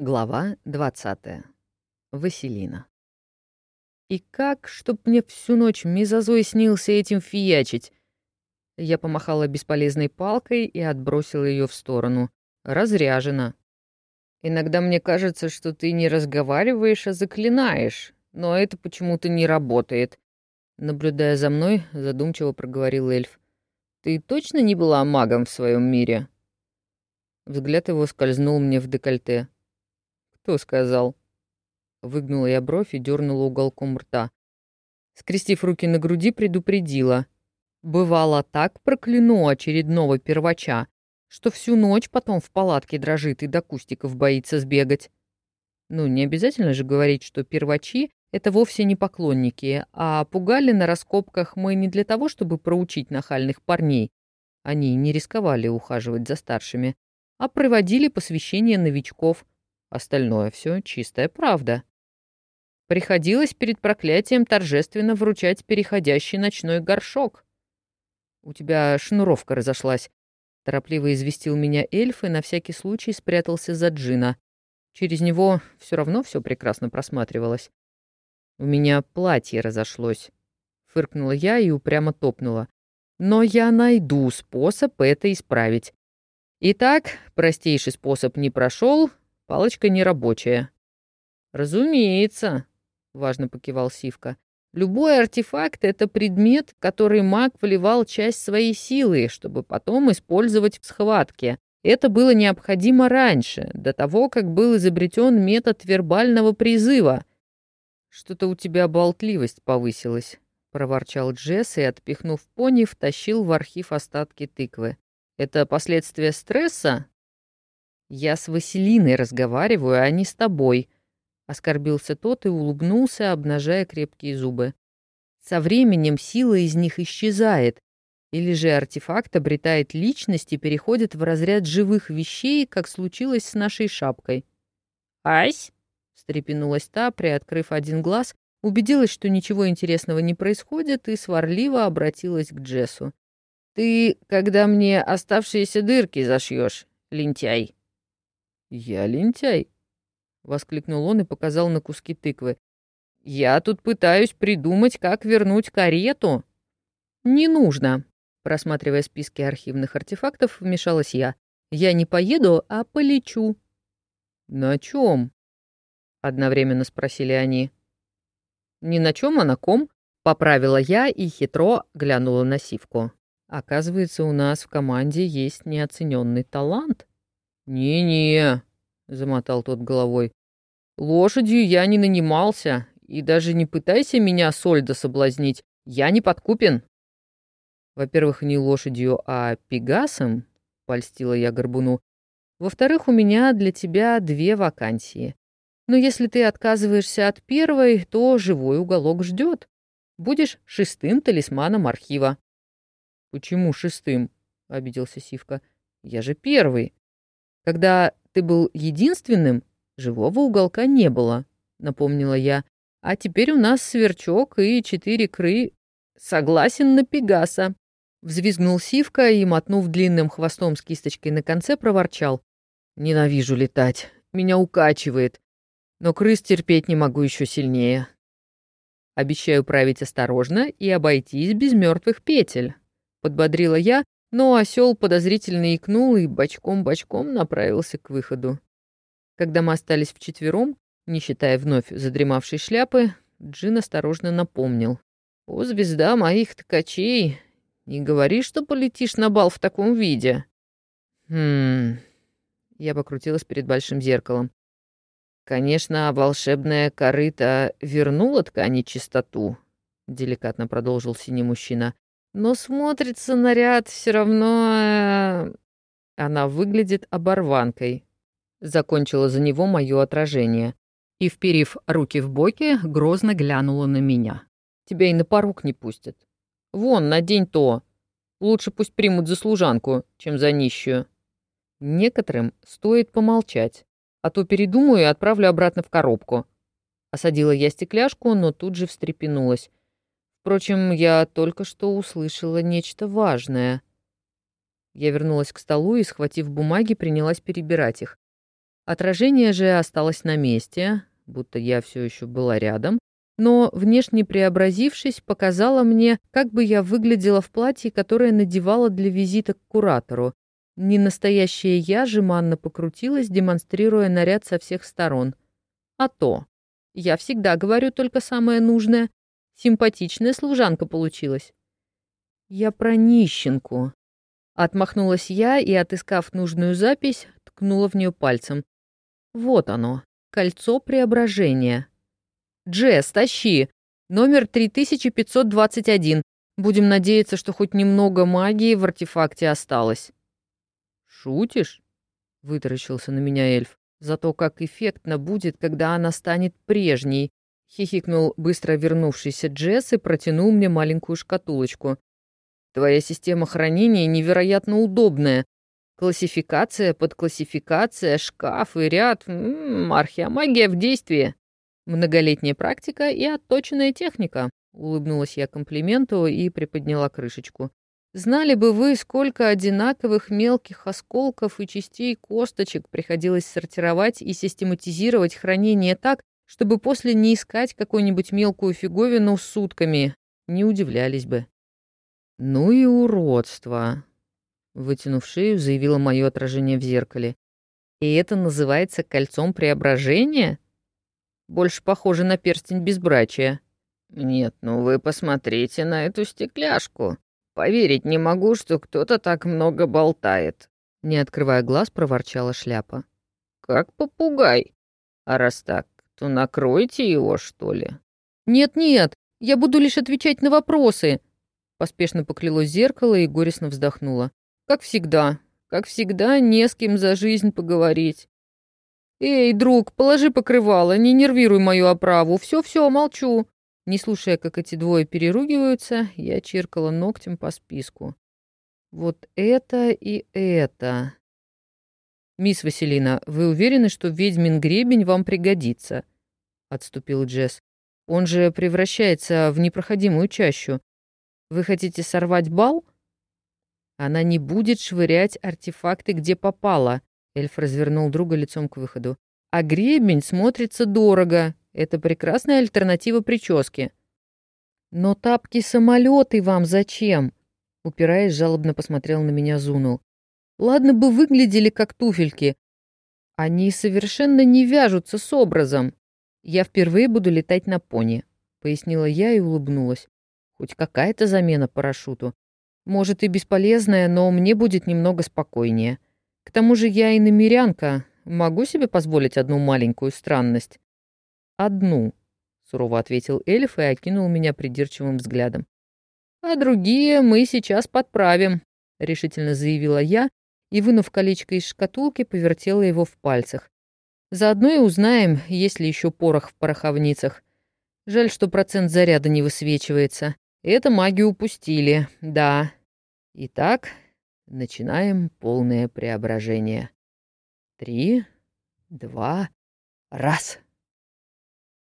Глава 20. Василина. И как, чтоб мне всю ночь мезозой снился этим фиячить? Я помахала бесполезной палкой и отбросила ее в сторону. Разряжена. Иногда мне кажется, что ты не разговариваешь, а заклинаешь, но это почему-то не работает. Наблюдая за мной, задумчиво проговорил эльф. Ты точно не была магом в своем мире? Взгляд его скользнул мне в декольте. «Кто сказал?» Выгнула я бровь и дернула уголком рта. Скрестив руки на груди, предупредила. Бывало так прокляну очередного первача, что всю ночь потом в палатке дрожит и до кустиков боится сбегать. Ну, не обязательно же говорить, что первачи — это вовсе не поклонники, а пугали на раскопках мы не для того, чтобы проучить нахальных парней. Они не рисковали ухаживать за старшими, а проводили посвящение новичков — Остальное все чистая правда. Приходилось перед проклятием торжественно вручать переходящий ночной горшок. «У тебя шнуровка разошлась», — торопливо известил меня эльф и на всякий случай спрятался за джина. Через него все равно все прекрасно просматривалось. «У меня платье разошлось», — фыркнула я и упрямо топнула. «Но я найду способ это исправить. Итак, простейший способ не прошел, Палочка нерабочая. Разумеется, важно покивал Сивка. Любой артефакт — это предмет, который маг вливал часть своей силы, чтобы потом использовать в схватке. Это было необходимо раньше, до того, как был изобретен метод вербального призыва. «Что-то у тебя болтливость повысилась», — проворчал Джесс и, отпихнув пони, втащил в архив остатки тыквы. «Это последствия стресса?» «Я с Василиной разговариваю, а не с тобой», — оскорбился тот и улыбнулся, обнажая крепкие зубы. «Со временем сила из них исчезает, или же артефакт обретает личность и переходит в разряд живых вещей, как случилось с нашей шапкой». «Ась?» — встрепенулась та, приоткрыв один глаз, убедилась, что ничего интересного не происходит, и сварливо обратилась к Джессу. «Ты, когда мне оставшиеся дырки зашьешь, лентяй?» «Я лентяй», — воскликнул он и показал на куски тыквы. «Я тут пытаюсь придумать, как вернуть карету». «Не нужно», — просматривая списки архивных артефактов, вмешалась я. «Я не поеду, а полечу». «На чем?» — одновременно спросили они. «Не на чем, а на ком?» — поправила я и хитро глянула на сивку. «Оказывается, у нас в команде есть неоцененный талант». «Не-не», — замотал тот головой. «Лошадью я не нанимался, и даже не пытайся меня Сольда соблазнить, я не подкупен». «Во-первых, не лошадью, а пегасом», — польстила я горбуну. «Во-вторых, у меня для тебя две вакансии. Но если ты отказываешься от первой, то живой уголок ждет. Будешь шестым талисманом архива». «Почему шестым?» — обиделся Сивка. «Я же первый». Когда ты был единственным, живого уголка не было, напомнила я. А теперь у нас сверчок и четыре кры. Согласен на Пегаса. Взвизгнул Сивка и, мотнув длинным хвостом с кисточкой на конце, проворчал. «Ненавижу летать. Меня укачивает. Но крыс терпеть не могу еще сильнее. Обещаю править осторожно и обойтись без мертвых петель», — подбодрила я, но осел подозрительно икнул и бочком-бочком направился к выходу. Когда мы остались вчетвером, не считая вновь задремавшей шляпы, Джин осторожно напомнил. «О, звезда моих ткачей, не говори, что полетишь на бал в таком виде». «Хм...» Я покрутилась перед большим зеркалом. «Конечно, волшебная корыта вернула ткани чистоту», — деликатно продолжил синий мужчина. Но смотрится наряд все равно... Э, она выглядит оборванкой. Закончила за него мое отражение. И, вперив руки в боки, грозно глянула на меня. Тебя и на порог не пустят. Вон, надень то. Лучше пусть примут за служанку, чем за нищую. Некоторым стоит помолчать, а то передумаю и отправлю обратно в коробку. Осадила я стекляшку, но тут же встрепенулась. Впрочем, я только что услышала нечто важное. Я вернулась к столу и, схватив бумаги, принялась перебирать их. Отражение же осталось на месте, будто я все еще была рядом, но, внешне преобразившись, показала мне, как бы я выглядела в платье, которое надевала для визита к куратору. Ненастоящая я жеманно покрутилась, демонстрируя наряд со всех сторон. А то. Я всегда говорю только самое нужное. Симпатичная служанка получилась. Я про нищенку. Отмахнулась я и, отыскав нужную запись, ткнула в нее пальцем. Вот оно, кольцо преображения. Джесс, тащи. Номер 3521. Будем надеяться, что хоть немного магии в артефакте осталось. Шутишь? Вытаращился на меня эльф. Зато как эффектно будет, когда она станет прежней. Хихикнул быстро вернувшийся Джесс и протянул мне маленькую шкатулочку. Твоя система хранения невероятно удобная. Классификация, подклассификация, шкаф и ряд. М-м, археомагия в действии. Многолетняя практика и отточенная техника. Улыбнулась я комплименту и приподняла крышечку. Знали бы вы, сколько одинаковых мелких осколков и частей косточек приходилось сортировать и систематизировать хранение так, чтобы после не искать какую-нибудь мелкую фиговину сутками. Не удивлялись бы. «Ну и уродство!» — вытянув шею, заявило мое отражение в зеркале. «И это называется кольцом преображения? Больше похоже на перстень безбрачия». «Нет, ну вы посмотрите на эту стекляшку. Поверить не могу, что кто-то так много болтает». Не открывая глаз, проворчала шляпа. «Как попугай. А раз так, то накройте его, что ли?» «Нет-нет, я буду лишь отвечать на вопросы», Поспешно поклялось зеркало и горестно вздохнула. Как всегда, как всегда, не с кем за жизнь поговорить. «Эй, друг, положи покрывало, не нервируй мою оправу. Все-все, молчу». Не слушая, как эти двое переругиваются, я чиркала ногтем по списку. Вот это и это. «Мисс Василина, вы уверены, что ведьмин гребень вам пригодится?» — отступил Джесс. «Он же превращается в непроходимую чащу. Вы хотите сорвать бал? Она не будет швырять артефакты, где попало. Эльф развернул друга лицом к выходу. А гребень смотрится дорого. Это прекрасная альтернатива прическе. Но тапки-самолеты вам зачем? Упираясь, жалобно посмотрел на меня Зунул. Ладно бы выглядели как туфельки. Они совершенно не вяжутся с образом. Я впервые буду летать на пони, пояснила я и улыбнулась. Хоть какая-то замена парашюту. Может и бесполезная, но мне будет немного спокойнее. К тому же я и намерянка. Могу себе позволить одну маленькую странность? Одну, сурово ответил эльф и окинул меня придирчивым взглядом. А другие мы сейчас подправим, решительно заявила я и, вынув колечко из шкатулки, повертела его в пальцах. Заодно и узнаем, есть ли еще порох в пороховницах. Жаль, что процент заряда не высвечивается. Это магию упустили, да. Итак, начинаем полное преображение. Три, два, раз.